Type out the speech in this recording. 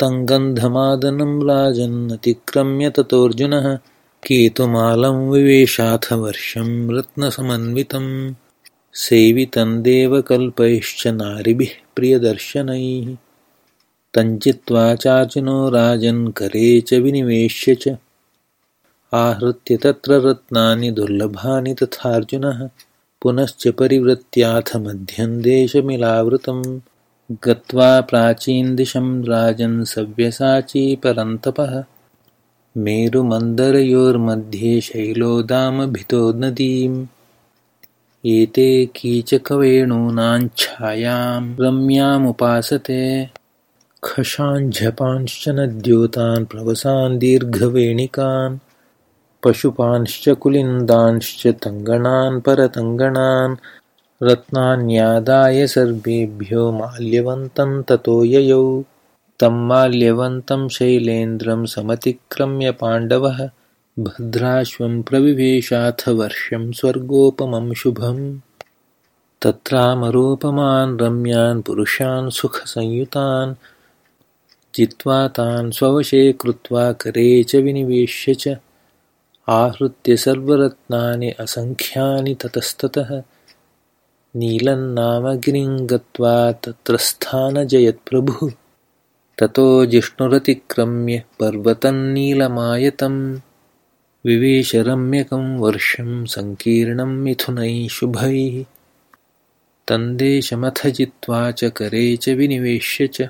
तङ्गन्धमादनं राजन्नतिक्रम्य ततोऽर्जुनः केतुमालं विवेशाथ वर्षं रत्नसमन्वितं सेवितं देवकल्पैश्च नारिभिः प्रियदर्शनैः। तञ्चित्वा चार्जुनो राजन्करे च विनिवेश्य च। आहृत्य तत्र रत्नानि दुर्लभानि तथार्जुनः। पुनश्च परिवृत्याथ मध्यं देशमिलावृतम् गत्वा प्राचीनदिशं राजन् सव्यसाची परन्तपः। मेरुमन्दरयोर्मध्ये शैलोदामभितो नदीम् एते कीचकवेणूनाञ्छायां रम्यामुपासते। खशाञ्झपांश्च नद्योतान् प्रवसान् दीर्घवेणिकान्। पशुपांश्च कुलिन्दांश्च तङ्गणान् परतङ्गणान् रत्नान्यादाय सर्वेभ्यो माल्यवन्तं ततो ययौ। तं माल्यवन्तं शैलेन्द्रं समतिक्रम्य पाण्डवः। भद्राश्वं प्रविवेशाथ वर्षं स्वर्गोपमं शुभम्। तत्रामरोपमान् रम्यान् पुरुषान् सुखसंयुतान्। जित्वा तान् स्ववशे कृत्वा करे च विनिवेश्य च। आहृत्य सर्वरत्नानि असङ्ख्यानि ततस्ततः नीलन्नामगिरिं गत्वा तत्रस्थानजयत्प्रभुः ततो जिष्णुरतिक्रम्य पर्वतन्नीलमायतं विवेशरम्यकं वर्षं सङ्कीर्णं मिथुनैः शुभैः। तन्देशमथ जित्वा च करे च विनिवेश्य च